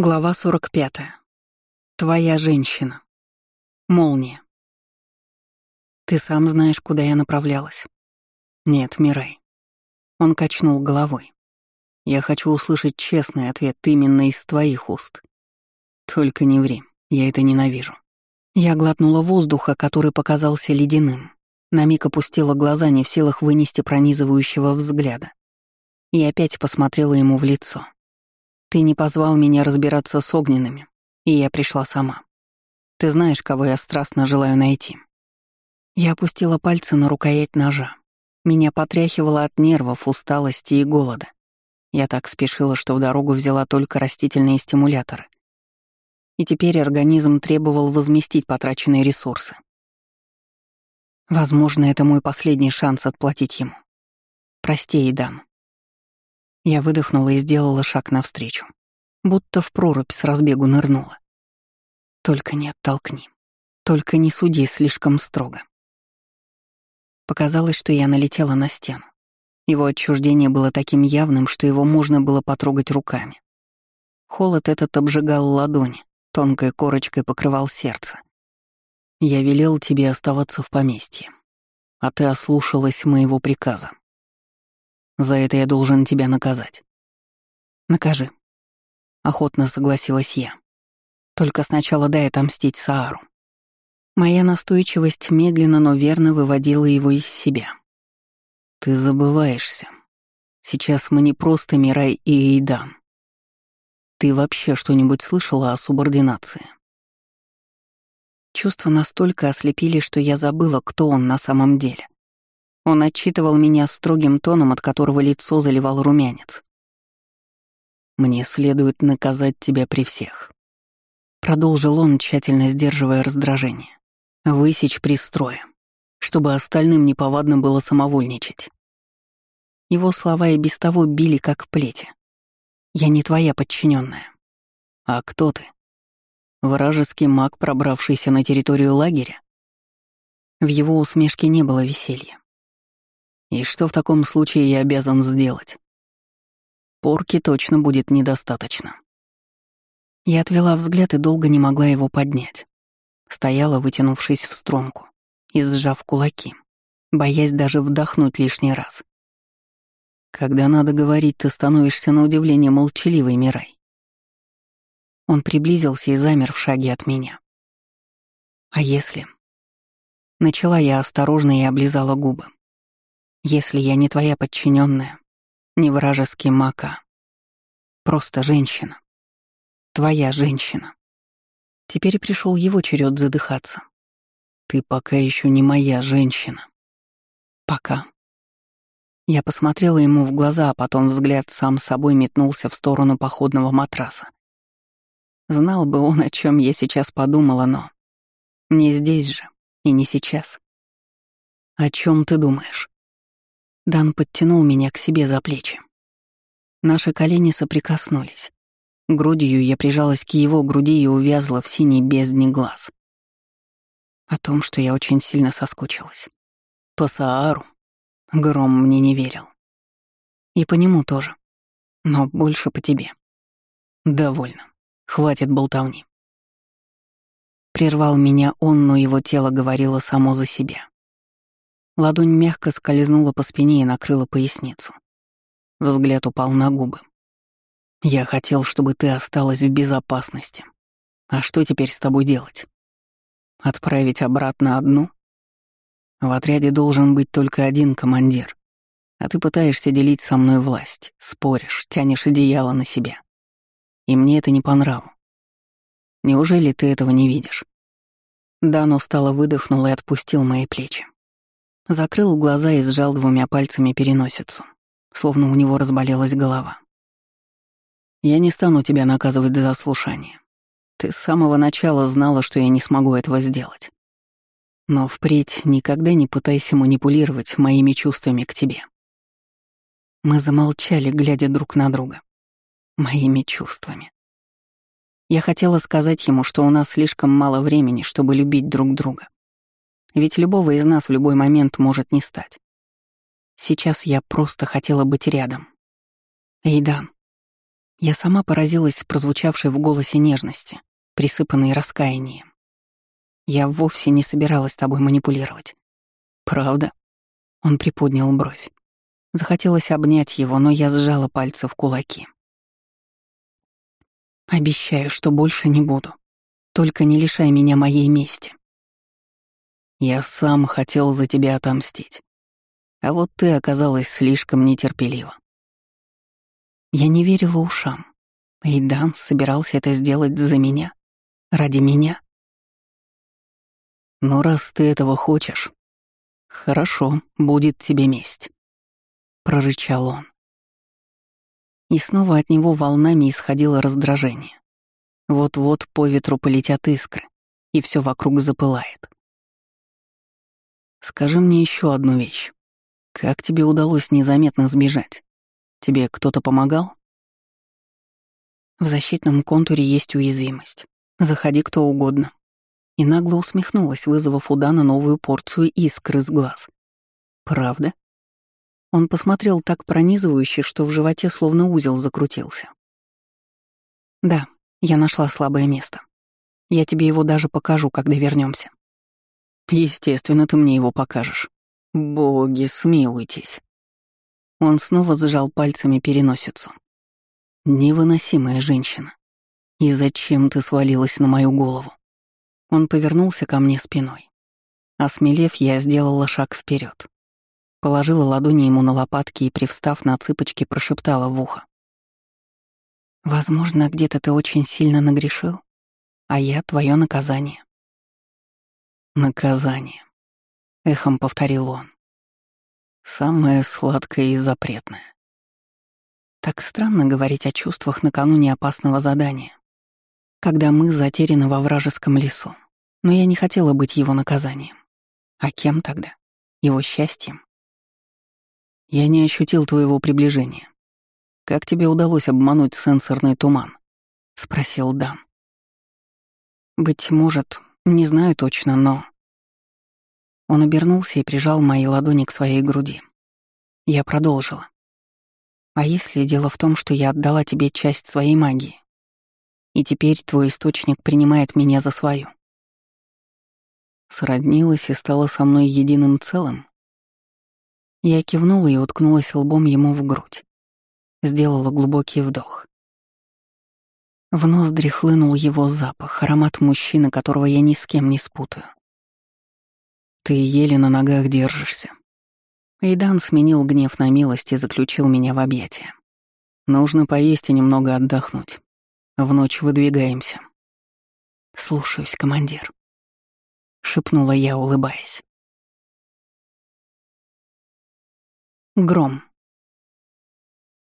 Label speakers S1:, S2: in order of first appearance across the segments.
S1: Глава 45. Твоя женщина. Молния. Ты сам знаешь, куда я направлялась? Нет, Мирай. Он качнул головой. Я хочу услышать честный ответ именно из твоих уст. Только не ври, я это ненавижу. Я глотнула воздуха, который показался ледяным. На миг опустила глаза, не в силах вынести пронизывающего взгляда. И опять посмотрела ему в лицо. Ты не позвал меня разбираться с огненными, и я пришла сама. Ты знаешь, кого я страстно желаю найти. Я опустила пальцы на рукоять ножа. Меня потряхивало от нервов, усталости и голода. Я так спешила, что в дорогу взяла только растительные стимуляторы. И теперь организм требовал возместить потраченные ресурсы. Возможно, это мой последний шанс отплатить ему. Прости, Идан. Я выдохнула и сделала шаг навстречу. Будто в прорубь с разбегу нырнула. Только не оттолкни. Только не суди слишком строго. Показалось, что я налетела на стену. Его отчуждение было таким явным, что его можно было потрогать руками. Холод этот обжигал ладони, тонкой корочкой покрывал сердце. Я велел тебе оставаться в поместье, а ты ослушалась моего приказа. За это я должен тебя наказать. Накажи. Охотно согласилась я. Только сначала дай отомстить Саару. Моя настойчивость медленно, но верно выводила его из себя. Ты забываешься. Сейчас мы не просто Мирай и Эйдан. Ты вообще что-нибудь слышала о субординации? Чувства настолько ослепили, что я забыла, кто он на самом деле. Он отчитывал меня строгим тоном, от которого лицо заливал румянец. «Мне следует наказать тебя при всех», — продолжил он, тщательно сдерживая раздражение. «Высечь пристроя, чтобы остальным неповадно было самовольничать». Его слова и без того били как плети. «Я не твоя подчиненная. «А кто ты?» «Вражеский маг, пробравшийся на территорию лагеря?» В его усмешке не было веселья. И что в таком случае я обязан сделать? Порки точно будет недостаточно. Я отвела взгляд и долго не могла его поднять. Стояла, вытянувшись в стронку и сжав кулаки, боясь даже вдохнуть лишний раз. Когда надо говорить, ты становишься на удивление молчаливой, Мирай. Он приблизился и замер в шаге от меня. А если... Начала я осторожно и облизала губы. Если я не твоя подчиненная, не вражеский мака, просто женщина. Твоя женщина. Теперь пришел его черед задыхаться. Ты пока еще не моя женщина. Пока. Я посмотрела ему в глаза, а потом взгляд сам собой метнулся в сторону походного матраса. Знал бы он, о чем я сейчас подумала, но... Не здесь же и не сейчас. О чем ты думаешь? Дан подтянул меня к себе за плечи. Наши колени соприкоснулись. Грудью я прижалась к его груди и увязла в синей бездне глаз. О том, что я очень сильно соскучилась. По Саару Гром мне не верил. И по нему тоже. Но больше по тебе. Довольно. Хватит болтовни. Прервал меня он, но его тело говорило само за себя. Ладонь мягко скользнула по спине и накрыла поясницу. Взгляд упал на губы. «Я хотел, чтобы ты осталась в безопасности. А что теперь с тобой делать? Отправить обратно одну? В отряде должен быть только один командир. А ты пытаешься делить со мной власть, споришь, тянешь одеяло на себя. И мне это не по нраву. Неужели ты этого не видишь?» Дан устало выдохнул и отпустил мои плечи. Закрыл глаза и сжал двумя пальцами переносицу, словно у него разболелась голова. «Я не стану тебя наказывать за слушание. Ты с самого начала знала, что я не смогу этого сделать. Но впредь никогда не пытайся манипулировать моими чувствами к тебе». Мы замолчали, глядя друг на друга. Моими чувствами. Я хотела сказать ему, что у нас слишком мало времени, чтобы любить друг друга. Ведь любого из нас в любой момент может не стать. Сейчас я просто хотела быть рядом. Эйдан. Я сама поразилась прозвучавшей в голосе нежности, присыпанной раскаянием. Я вовсе не собиралась тобой манипулировать. Правда? Он приподнял бровь. Захотелось обнять его, но я сжала пальцы в кулаки. Обещаю, что больше не буду. Только не лишай меня моей мести. Я сам хотел за тебя отомстить. А вот ты оказалась слишком нетерпелива. Я не верила ушам. Эйдан собирался это сделать за меня. Ради меня. Но раз ты этого хочешь, хорошо, будет тебе месть. Прорычал он. И снова от него волнами исходило раздражение. Вот-вот по ветру полетят искры, и все вокруг запылает. Скажи мне еще одну вещь. Как тебе удалось незаметно сбежать? Тебе кто-то помогал? В защитном контуре есть уязвимость. Заходи кто угодно. И нагло усмехнулась, вызвав у Дана новую порцию искр из глаз. Правда? Он посмотрел так пронизывающе, что в животе словно узел закрутился. Да, я нашла слабое место. Я тебе его даже покажу, когда вернемся. Естественно, ты мне его покажешь. Боги, смилуйтесь. Он снова сжал пальцами переносицу. Невыносимая женщина. И зачем ты свалилась на мою голову? Он повернулся ко мне спиной. Осмелев, я сделала шаг вперед. Положила ладони ему на лопатки и, привстав на цыпочки, прошептала в ухо. «Возможно, где-то ты очень сильно нагрешил, а я — твое наказание». «Наказание», — эхом повторил он. Самое сладкое и запретное. Так странно говорить о чувствах накануне опасного задания, когда мы затеряны во вражеском лесу. Но я не хотела быть его наказанием. А кем тогда? Его счастьем? Я не ощутил твоего приближения. Как тебе удалось обмануть сенсорный туман? Спросил Дан. Быть может, не знаю точно, но... Он обернулся и прижал мои ладони к своей груди. Я продолжила. «А если дело в том, что я отдала тебе часть своей магии, и теперь твой источник принимает меня за свою?» Сроднилась и стала со мной единым целым. Я кивнула и уткнулась лбом ему в грудь. Сделала глубокий вдох. В ноздри хлынул его запах, аромат мужчины, которого я ни с кем не спутаю. Ты еле на ногах держишься. Эйдан сменил гнев на милость и заключил меня в объятия. Нужно поесть и немного отдохнуть. В ночь выдвигаемся. Слушаюсь, командир. Шепнула я, улыбаясь. Гром.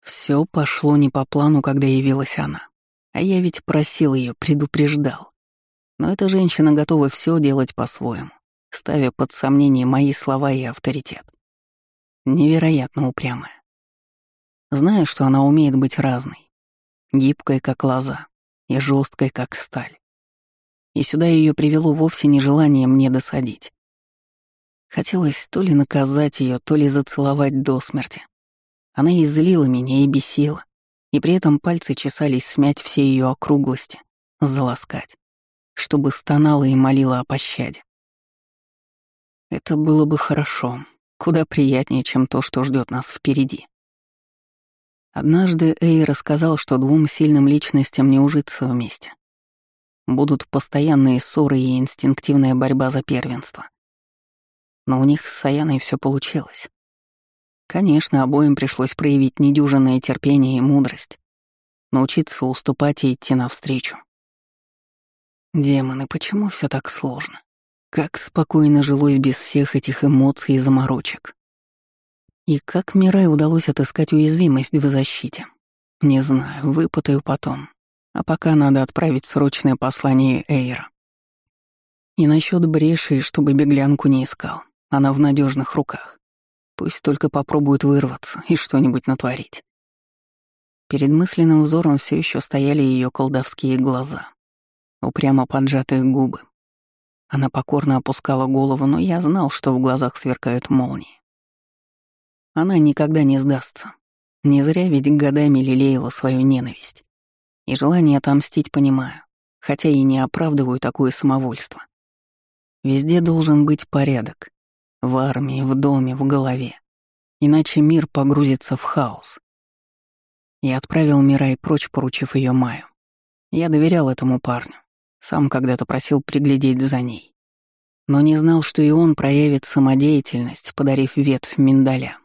S1: Все пошло не по плану, когда явилась она. А я ведь просил ее, предупреждал. Но эта женщина готова все делать по-своему ставя под сомнение мои слова и авторитет. Невероятно упрямая. Знаю, что она умеет быть разной, гибкой, как лоза, и жесткой, как сталь. И сюда ее привело вовсе не желание мне досадить. Хотелось то ли наказать ее, то ли зацеловать до смерти. Она и злила меня, и бесила, и при этом пальцы чесались смять все ее округлости, заласкать, чтобы стонала и молила о пощаде. Это было бы хорошо, куда приятнее, чем то, что ждет нас впереди. Однажды Эй рассказал, что двум сильным личностям не ужиться вместе. Будут постоянные ссоры и инстинктивная борьба за первенство. Но у них с Саяной все получилось. Конечно, обоим пришлось проявить недюжинное терпение и мудрость, научиться уступать и идти навстречу. Демоны, почему все так сложно? Как спокойно жилось без всех этих эмоций и заморочек. И как Мирай удалось отыскать уязвимость в защите? Не знаю, выпытаю потом. А пока надо отправить срочное послание Эйра. И насчет бреши, чтобы беглянку не искал. Она в надежных руках. Пусть только попробует вырваться и что-нибудь натворить. Перед мысленным взором все еще стояли ее колдовские глаза, упрямо поджатые губы, она покорно опускала голову, но я знал, что в глазах сверкают молнии. Она никогда не сдастся. Не зря ведь годами лелеяла свою ненависть. И желание отомстить понимаю, хотя и не оправдываю такое самовольство. Везде должен быть порядок. В армии, в доме, в голове. Иначе мир погрузится в хаос. Я отправил Мирай прочь, поручив ее Маю. Я доверял этому парню. Сам когда-то просил приглядеть за ней. Но не знал, что и он проявит самодеятельность, подарив ветвь миндаля.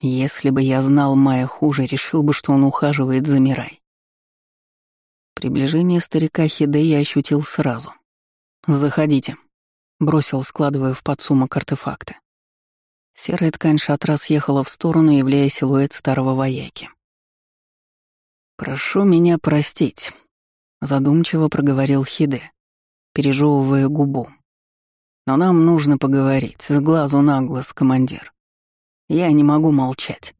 S1: Если бы я знал Майя хуже, решил бы, что он ухаживает за Мирай. Приближение старика Хиде я ощутил сразу. «Заходите», — бросил, складывая в подсумок артефакты. Серая ткань шатра съехала в сторону, являя силуэт старого вояки. «Прошу меня простить», — задумчиво проговорил Хиде, пережевывая губу. «Но нам нужно поговорить, с глазу на глаз, командир. Я не могу молчать.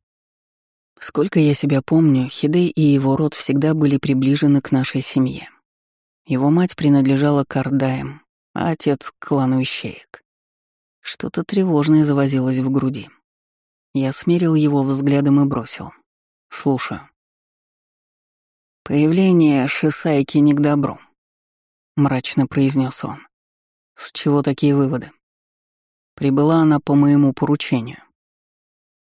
S1: Сколько я себя помню, Хиде и его род всегда были приближены к нашей семье. Его мать принадлежала к Ардаям, а отец — к клану Ищеек. Что-то тревожное завозилось в груди. Я смерил его взглядом и бросил. «Слушаю». «Появление Шисайки не к добру», — мрачно произнес он. «С чего такие выводы?» Прибыла она по моему поручению.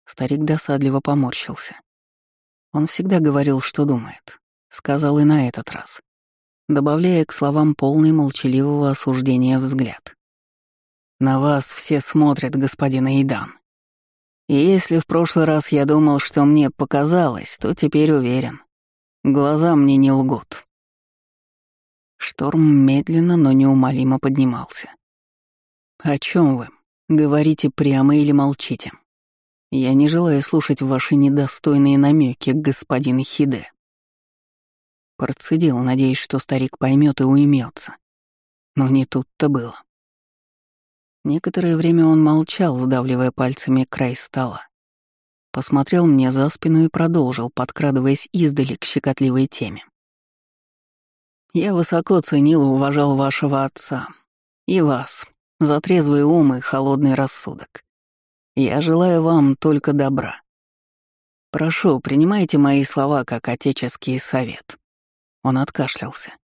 S1: Старик досадливо поморщился. Он всегда говорил, что думает. Сказал и на этот раз, добавляя к словам полный молчаливого осуждения взгляд. «На вас все смотрят, господин Эйдан. И если в прошлый раз я думал, что мне показалось, то теперь уверен. Глаза мне не лгут». Шторм медленно, но неумолимо поднимался. «О чем вы? Говорите прямо или молчите?» Я не желаю слушать ваши недостойные намеки, господин Хиде. Процедил, надеясь, что старик поймет и уймется. Но не тут-то было. Некоторое время он молчал, сдавливая пальцами край стола. Посмотрел мне за спину и продолжил, подкрадываясь издали к щекотливой теме. «Я высоко ценил и уважал вашего отца. И вас, за трезвый ум и холодный рассудок. Я желаю вам только добра. Прошу, принимайте мои слова как отеческий совет. Он откашлялся.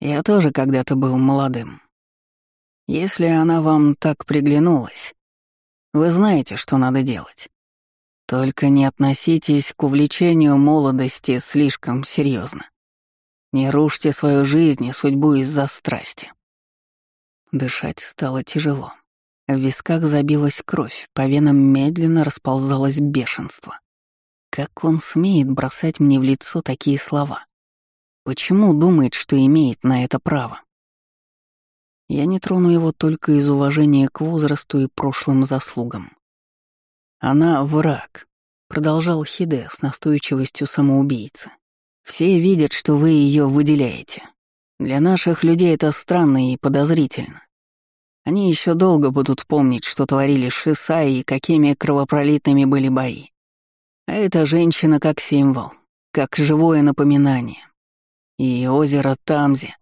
S1: Я тоже когда-то был молодым. Если она вам так приглянулась, вы знаете, что надо делать. Только не относитесь к увлечению молодости слишком серьезно. Не рушьте свою жизнь и судьбу из-за страсти. Дышать стало тяжело. В висках забилась кровь, по венам медленно расползалось бешенство. Как он смеет бросать мне в лицо такие слова? Почему думает, что имеет на это право? Я не трону его только из уважения к возрасту и прошлым заслугам. Она враг, продолжал Хиде с настойчивостью самоубийцы. Все видят, что вы ее выделяете. Для наших людей это странно и подозрительно. Они еще долго будут помнить, что творили Шисаи и какими кровопролитными были бои. А эта женщина как символ, как живое напоминание. И озеро Тамзи.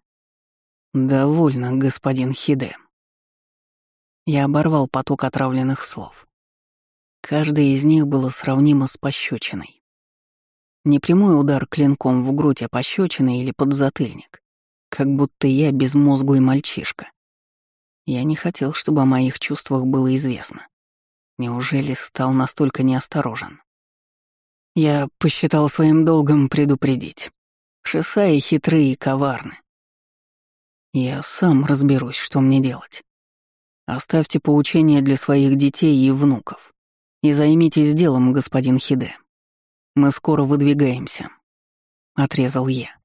S1: Довольно, господин Хиде. Я оборвал поток отравленных слов. Каждое из них было сравнимо с пощечиной. Не прямой удар клинком в грудь, а пощечина или подзатыльник. Как будто я безмозглый мальчишка. Я не хотел, чтобы о моих чувствах было известно. Неужели стал настолько неосторожен? Я посчитал своим долгом предупредить. Шесаи хитрые и коварны. Я сам разберусь, что мне делать. Оставьте поучения для своих детей и внуков. И займитесь делом, господин Хиде. Мы скоро выдвигаемся. Отрезал я.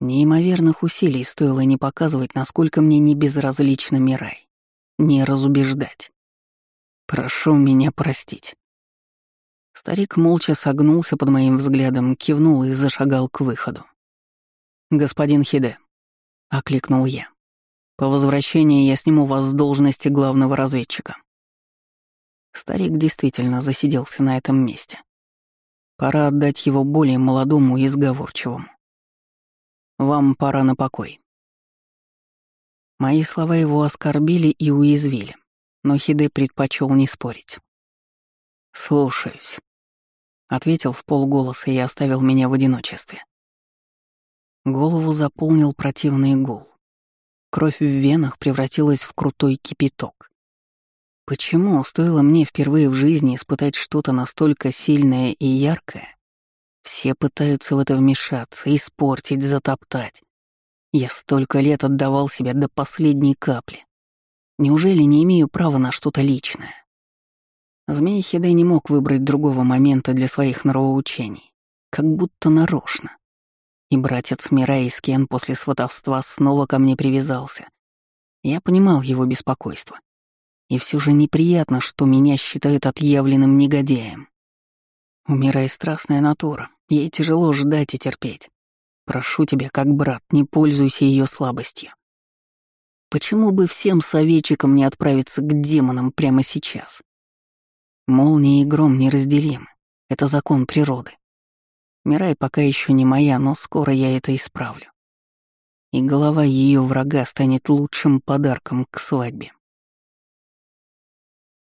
S1: Неимоверных усилий стоило не показывать, насколько мне не безразлично Мирай, не разубеждать. Прошу меня простить. Старик молча согнулся под моим взглядом, кивнул и зашагал к выходу. «Господин Хиде», — окликнул я, — «по возвращении я сниму вас с должности главного разведчика». Старик действительно засиделся на этом месте. Пора отдать его более молодому и сговорчивому. Вам пора на покой». Мои слова его оскорбили и уязвили, но Хиде предпочел не спорить. «Слушаюсь», ответил в полголоса и оставил меня в одиночестве. Голову заполнил противный гул. Кровь в венах превратилась в крутой кипяток. Почему стоило мне впервые в жизни испытать что-то настолько сильное и яркое? Все пытаются в это вмешаться, испортить, затоптать. Я столько лет отдавал себя до последней капли. Неужели не имею права на что-то личное? Змей Хидей не мог выбрать другого момента для своих нравоучений, как будто нарочно. И братец Мира Скен после сватовства снова ко мне привязался. Я понимал его беспокойство. И все же неприятно, что меня считают отъявленным негодяем. У Мира страстная натура, ей тяжело ждать и терпеть. Прошу тебя, как брат, не пользуйся ее слабостью. Почему бы всем советчикам не отправиться к демонам прямо сейчас? Молния и гром неразделимы. Это закон природы. Мирай пока еще не моя, но скоро я это исправлю. И голова ее врага станет лучшим подарком к свадьбе.